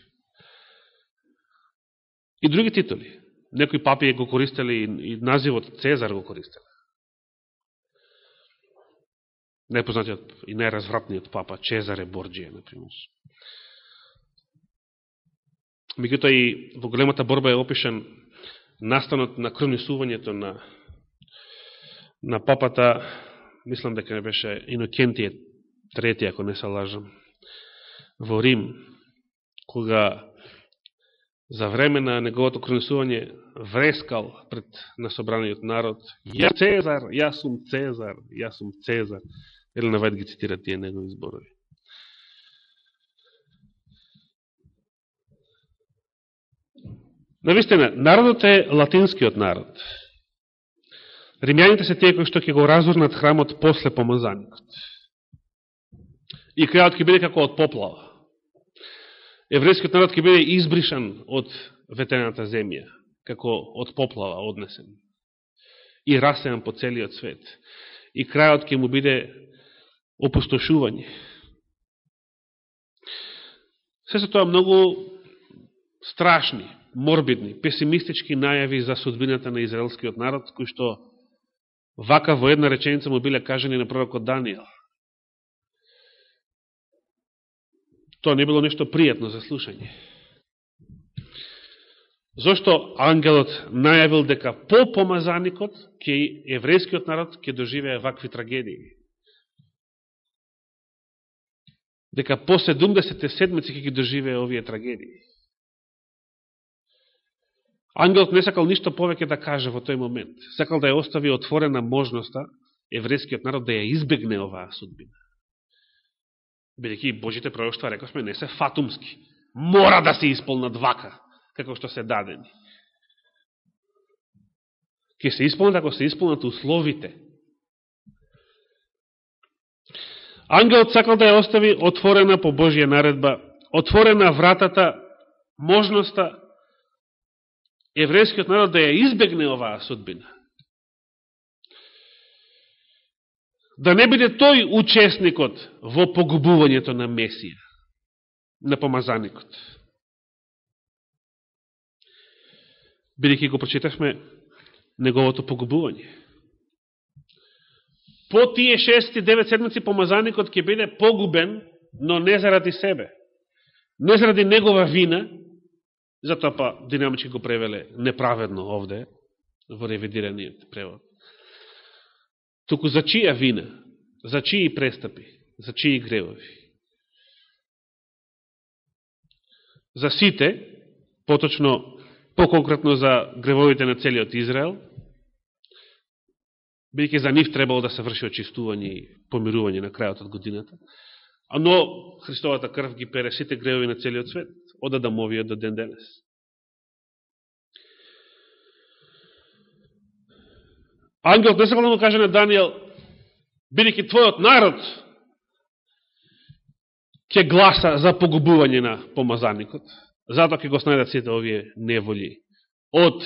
[SPEAKER 1] И други титули. Некои папи го користели и називот Цезар го користели. Непознатиот и најразвратниот папа Чезаре Борджија, например. Меѓутоа и во големата борба е опишан настанот на кронисувањето на на папата, мислам дека не беше Инокентије трети, ако не се лажам, во Рим, кога за време на неговото кронисување врескал пред насобраниот народ Ја Цезар, јас сум Цезар, јас сум Цезар. Елена Вајд ги цитира тие негови зборови. Навистина, народот е латинскиот народ. Римјаните се тие кои што ќе го разурнат храмот после помазаникот. И крајот ќе биде како од поплава. Еврејскиот народ ќе биде избришан од ветената земја, како од поплава однесен. И расеан по целиот свет. И крајот ќе му биде опустошување. Се се тоа многу страшни, морбидни, песимистички најави за судбината на израелскиот народ, кои што вака во една реченица му биле кажани на пророкот Данијел. Тоа не било нешто пријатно за слушање. Зошто ангелот најавил дека по помазаникот ке еврејскиот народ ќе доживее вакви трагедии? Дека по 70 седмици ќе ги доживее овие трагедии? Ангелот не сакал ништо повеќе да каже во тој момент. Сакал да ја остави отворена можноста еврејскиот народ да ја избегне оваа судбина. Бидеќи Божите пророќства, рековме, не се фатумски. Мора да се исполнат вака, како што се дадени. Ке се исполнат ако се исполнат условите. Ангелот сакал да ја остави отворена по Божија наредба, отворена вратата, можноста еврејскиот народ да ја избегне оваа судбина. Да не биде тој учесникот во погубувањето на Месија, на помазаникот. Бидеќи го прочитавме неговото погубување. По тие 69 седмици помазаникот ќе биде погубен, но не заради себе. Не заради негова вина, Затоа па динамички го превеле неправедно овде, во ревидираниот превод. Туку за чија вина, за чии престапи, за чии гревови. За сите, поточно, поконкретно за гревовите на целиот Израел, бидеќи за нив требало да се врши очистување и помирување на крајот од годината, но Христовата крв ги пере сите гревови на целиот свет од Адамовиот до ден денес. Ангел не сакал да му каже на Данијел, бидеќи твојот народ ќе гласа за погубување на помазаникот, затоа ќе го снајдат сите овие неволи од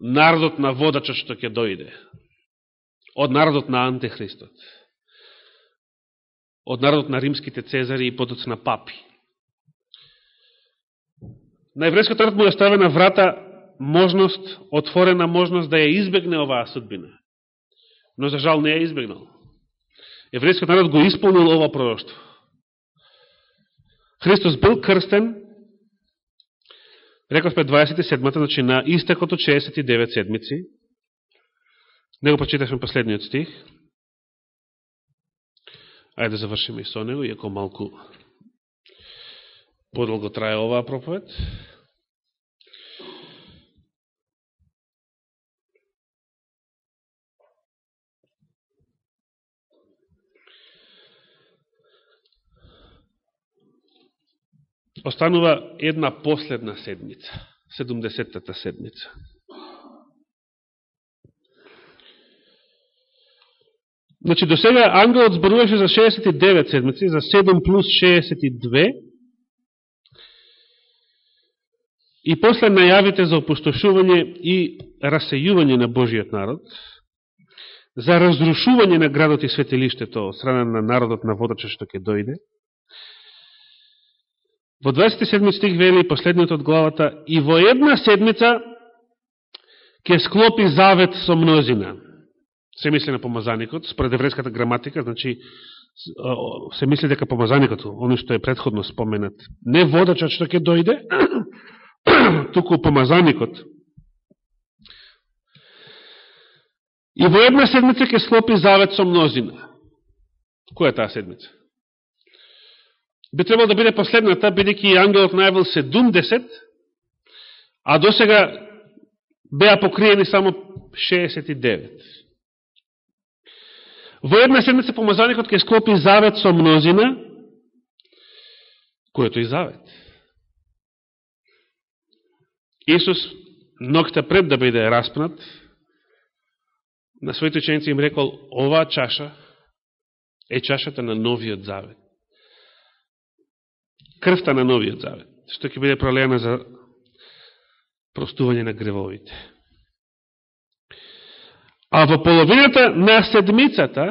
[SPEAKER 1] народот на водачот што ќе дојде, од народот на антихристот, од народот на римските цезари и потоци на папи. На еврејскиот род му е оставена врата можност, отворена можност да ја избегне оваа судбина. Но за жал не ја избегнал. Еврејскиот народ го исполнил ова пророќство. Христос бил крстен, рековме 27-та, значи на истекото 69 седмици. Него почитавме последниот стих. Ајде да завршиме и со него, иако малку подолго трае оваа проповед. Останува една последна седмица, 70-тата седмица. Значи, до сега ангелот зборуваше за 69 седмици, за 7 плюс 62, и после најавите за опустошување и расејување на Божиот народ, за разрушување на градот и светилиштето од страна на народот на водача што ќе дојде, во 27 стих вели последниот од главата и во една седмица ќе склопи завет со мнозина се мисли на помазаникот, според еврејската граматика, значи се мисли дека помазаникот, оно што е предходно споменат, не водачот што ќе дојде, туку помазаникот. И во една седмица ќе склопи завет со мнозина. Која е таа седмица? Би требало да биде последната, бидеќи ангелот најавил 70, а до сега беа покриени само 69. Во една седмица помазаникот ќе склопи завет со мнозина, којето и завет. Исус, ногта пред да биде распнат, на своите ученици им рекол, оваа чаша е чашата на новиот завет. Крвта на новиот завет, што ќе биде пролеана за простување на гревовите. А во половината на седмицата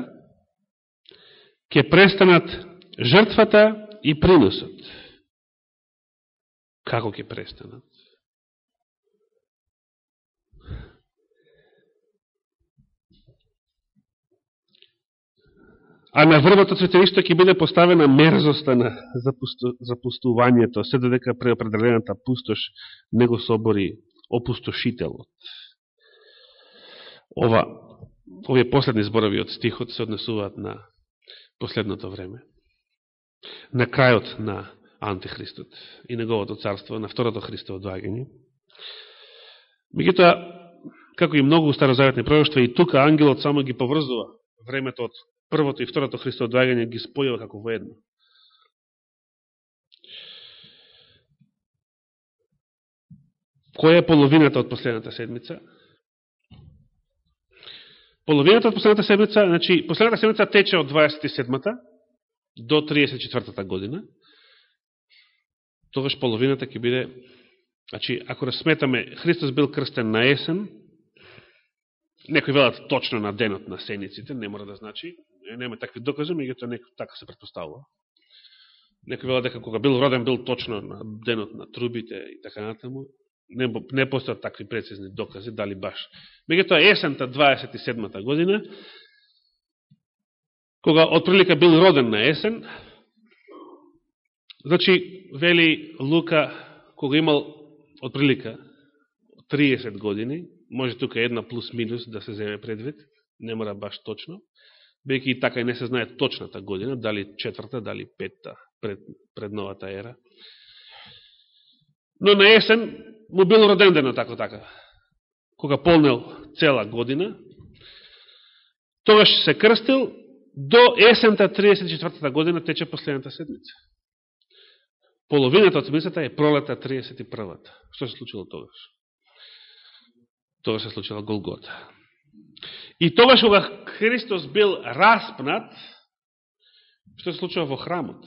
[SPEAKER 1] ќе престанат жртвата и приносот. Како ќе престанат? А на врвото цветелишто ќе биде поставена мерзоста на запустувањето, се додека преопределената пустош него собори опустошителот ова, овие последни зборови од стихот се однесуваат на последното време. На крајот на Антихристот и неговото царство, на второто Христово доагање. Мегутоа, како и многу старозаветни пророќства, и тука ангелот само ги поврзува времето од првото и второто Христово доагање, ги спојува како во едно. Која е половината од последната седмица? половината од последната седмица, значи, последната седмица тече од 27-та до 34-та година, тогаш половината ќе биде, значи, ако разсметаме, Христос бил крстен на есен, некои велат точно на денот на сениците, не мора да значи, нема такви докази, меѓутоа некој така се предпоставува. Некој вела дека кога бил роден, бил точно на денот на трубите и така натаму не, не постојат такви прецизни докази, дали баш. Меѓутоа, есента 27-та година, кога отприлика бил роден на есен, значи, вели Лука, кога имал отприлика 30 години, може тука една плюс-минус да се земе предвид, не мора баш точно, бејќи и така и не се знае точната година, дали четврта, дали петта пред, пред новата ера. Но на есен му бил роден ден тако така. Кога полнел цела година, тогаш се крстил, до есента 34-та година тече последната седмица. Половината од седмицата е пролета 31-та. Што се случило тогаш? Тогаш се случила Голгота. И тогаш кога Христос бил распнат, што се случува во храмот?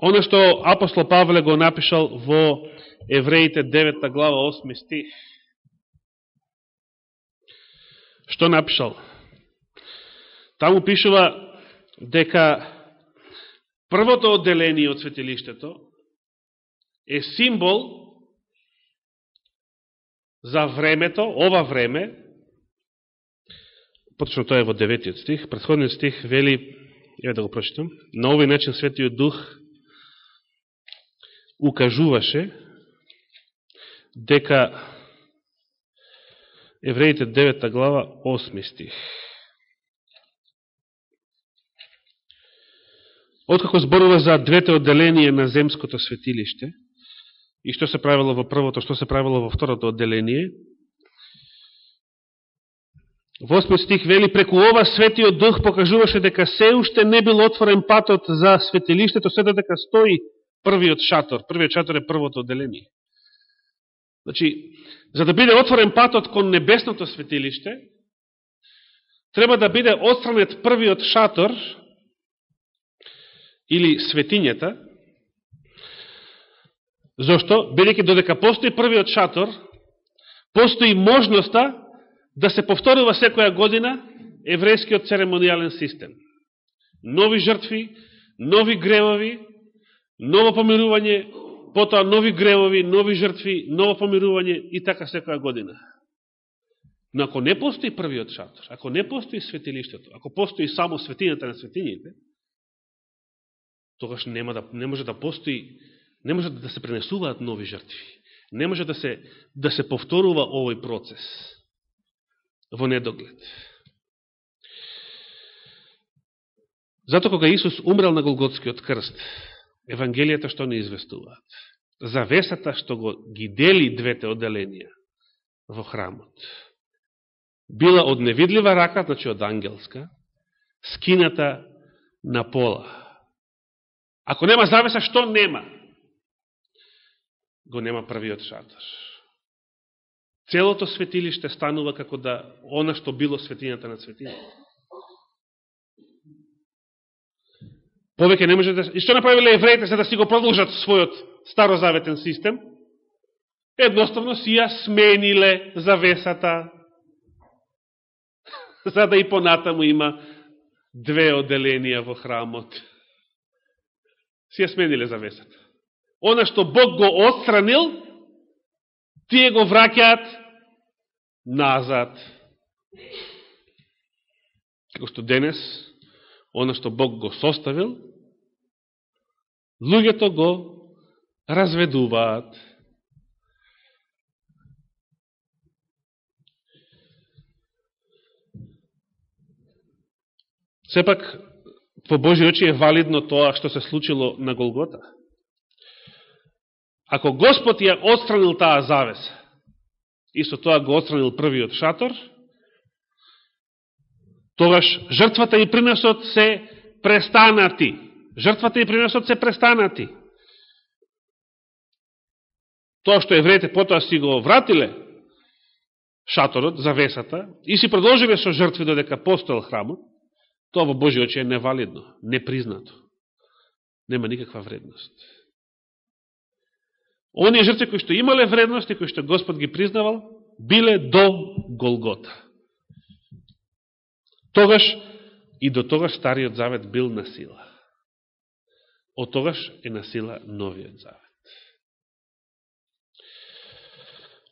[SPEAKER 1] Оно што апостол Павле го напишал во Евреите 9 глава 8 стих. Што напишал? Таму пишува дека првото одделение од светилиштето е символ за времето, ова време, поточно тоа е во деветиот стих, предходниот стих вели, еве да го прочитам, на овој начин Светиот Дух укажуваше дека Евреите 9 глава 8 стих. Откако зборува за двете одделенија на земското светилиште, и што се правило во првото, што се правило во второто одделение, во 8 стих вели, преку ова светиот дух покажуваше дека се уште не бил отворен патот за светилиштето, се дека стои првиот шатор. Првиот шатор е првото одделение. Значи, за да биде отворен патот кон небесното светилиште, треба да биде отстранет првиот шатор, или светињата, зошто бидеќи додека постои првиот шатор, постои можноста да се повторува секоја година еврејскиот церемонијален систем. Нови жртви, нови гревови, ново помирување, потоа нови гревови, нови жртви, ново помирување и така секоја година. Но ако не постои првиот шатор, ако не постои светилиштето, ако постои само светињата на светињите, тогаш нема да, не може да постои, не може да се пренесуваат нови жртви. Не може да се, да се повторува овој процес во недоглед. Зато кога Исус умрел на Голготскиот крст, Евангелијата што не известуваат? Завесата што го ги дели двете оделенија во храмот. Била од невидлива рака, значи од ангелска, скината на пола Ако нема завеса, што нема? Го нема првиот шатор. Целото светилиште станува како да она што било светињата на светињата. Повеќе не може да... И што направиле евреите за да си го продолжат својот старозаветен систем? Едноставно си ја смениле завесата, за да и понатаму има две одделенија во храмот си ја смениле завесата. Она што Бог го отстранил, тие го враќаат назад. Како што денес, она што Бог го составил, луѓето го разведуваат. Сепак, по Божи очи е валидно тоа што се случило на Голгота. Ако Господ ја отстранил таа завеса, и со тоа го отстранил првиот шатор, тогаш жртвата и приносот се престанати. Жртвата и приносот се престанати. Тоа што евреите потоа си го вратиле шаторот, завесата, и си продолжиле со жртви додека постоел храмот, Тоа во Божи очи е невалидно, непризнато. Нема никаква вредност. Оние жртви кои што имале вредност и кои што Господ ги признавал, биле до Голгота. Тогаш и до тогаш Стариот Завет бил на сила. Од тогаш е на сила Новиот Завет.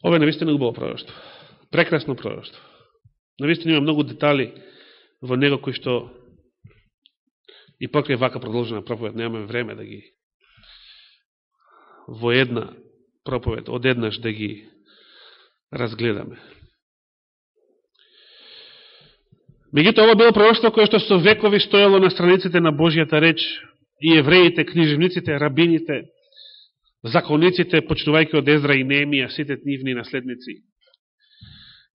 [SPEAKER 1] Ова е навистина убаво пророќство. Прекрасно пророќство. Навистина има многу детали во него кои што и покрај вака продолжена проповед, немаме време да ги во една проповед, одеднаш да ги разгледаме. Мегуто, ова било пророќство кое што со векови стоело на страниците на Божијата реч и евреите, книжевниците, рабините, закониците, почнувајќи од Езра и Немија, сите нивни наследници,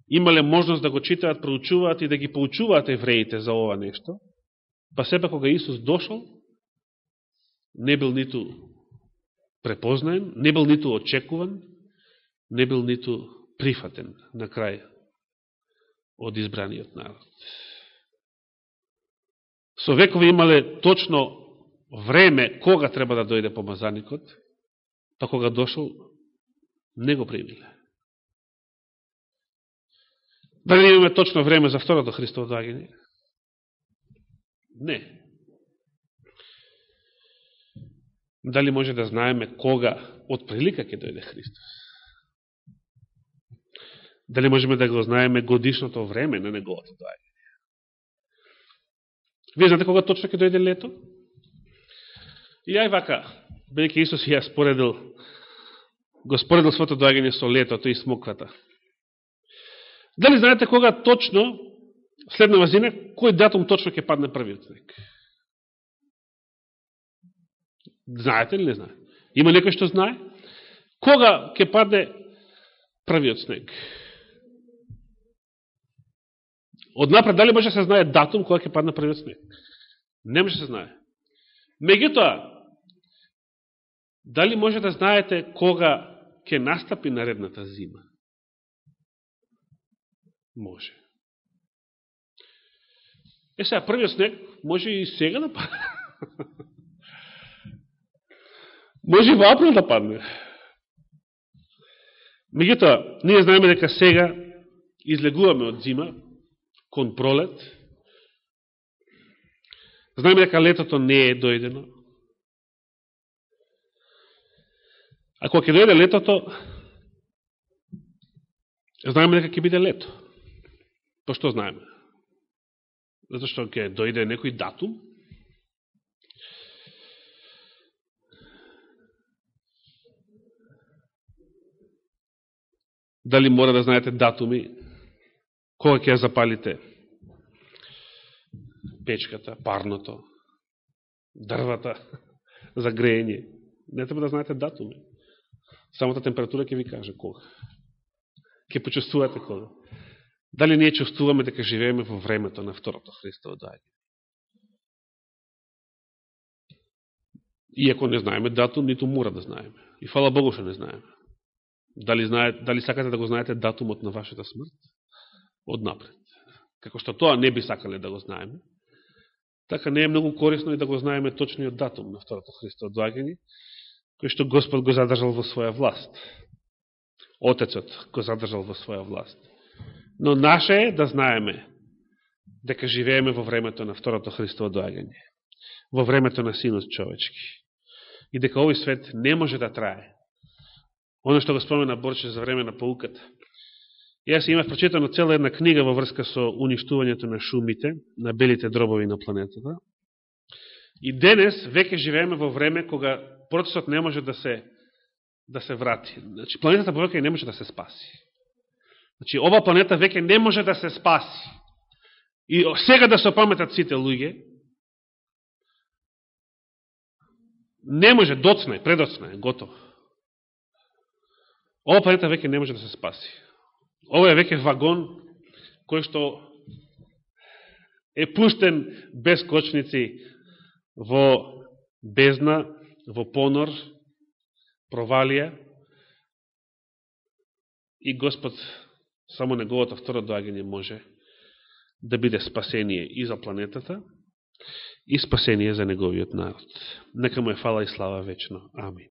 [SPEAKER 1] имале можност да го читаат, проучуваат и да ги поучуваат евреите за ова нешто, па сепа кога Исус дошол, не бил ниту препознаен, не бил ниту очекуван, не бил ниту прифатен на крај од избраниот народ. Со векови имале точно време кога треба да дојде помазаникот, па кога дошол, не го примиле. Дали имаме точно време за второто Христово доаѓање? Не. Дали може да знаеме кога од прилика ќе дојде Христос? Дали можеме да го знаеме годишното време на неговото доаѓање? Вие знаете кога точно ќе дојде лето? И ај вака, бидеќи Исус ја споредил, го споредил своето доаѓање со летото и смоквата. Дали знаете кога точно, следна вазина, кој датум точно ќе падне првиот снег? Знаете ли не знаете? Има некој што знае? Кога ќе падне првиот снег? Однапред, дали може да се знае датум кога ќе падне првиот снег? Не може да се знае. Меѓутоа, дали може да знаете кога ќе настапи наредната зима? Може. Е сега, првиот снег може и сега да падне. може и во април да падне. Меѓутоа, ние знаеме дека сега излегуваме од зима кон пролет. Знаеме дека летото не е дојдено. Ако ќе дојде летото, знаеме дека ќе биде лето. Па што знаеме? Зато што ќе дојде некој датум, дали мора да знаете датуми, кога ќе ја запалите печката, парното, дрвата за грејење. Не треба да знаете датуми. Самата температура ќе ви каже кога. Ке почувствувате кога. Дали ние чувствуваме дека живееме во времето на второто Христово дајање? Иако не знаеме датум, ниту мора да знаеме. И фала Богу што не знаеме. Дали, знае, дали сакате да го знаете датумот на вашата смрт? Однапред. Како што тоа не би сакале да го знаеме, така не е многу корисно и да го знаеме точниот датум на второто Христово доаѓање, кој што Господ го задржал во своја власт. Отецот го задржал во своја власт. Но наше е да знаеме дека живееме во времето на второто Христово доагање, во времето на Синот човечки. И дека овој свет не може да трае. Оно што го спомена Борче за време на поуката. Јас имав прочитано цела една книга во врска со уништувањето на шумите, на белите дробови на планетата. И денес веќе живееме во време кога процесот не може да се да се врати. Значи, планетата повеќе не може да се спаси. Значи, ова планета веќе не може да се спаси. И сега да се паметат сите луѓе, не може, доцна е, предоцна е, готово. Ова планета веќе не може да се спаси. Ова е веќе вагон кој што е пуштен без кочници во безна, во понор, провалија и Господ Само неговото второ доагање може да биде спасение и за планетата, и спасение за неговиот народ. Нека му е фала и слава вечно. Амин.